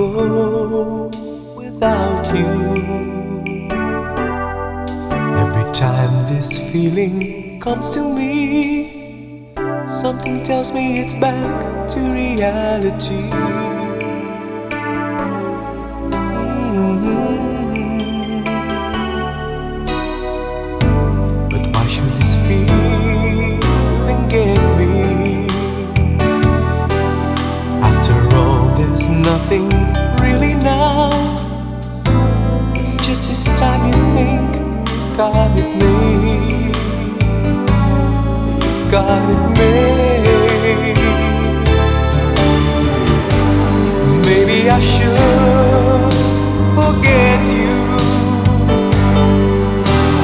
go without you. Every time this feeling comes to me, something tells me it's back to reality. Nothing really now. It's just this time you think you got it made. You got it made. Maybe I should forget you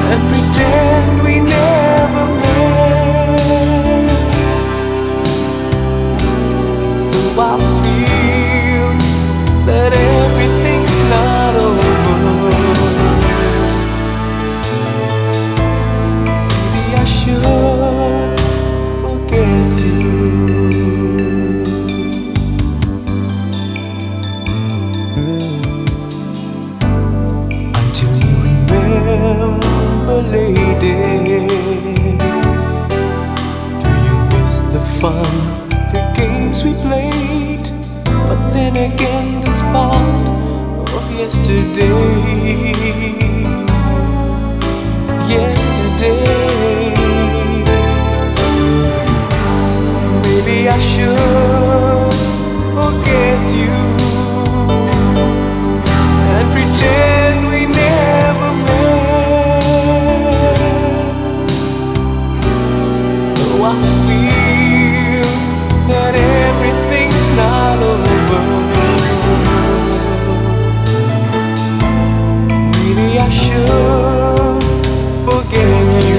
and pretend we never fun, the games we played. But then again, that's part of yesterday. Yesterday. Maybe I should. you, forgive you.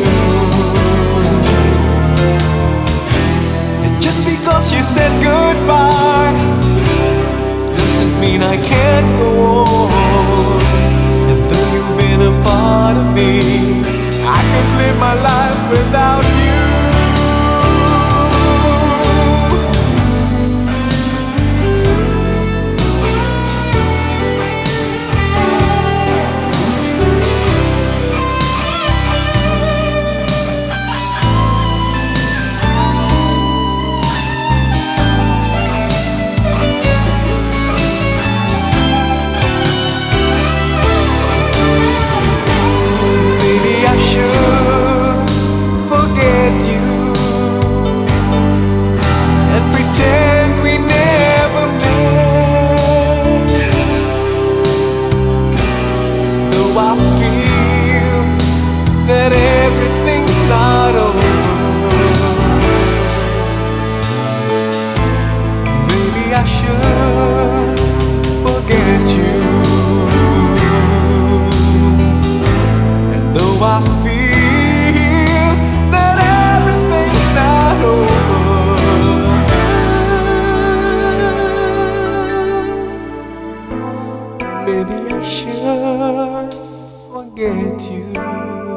get you.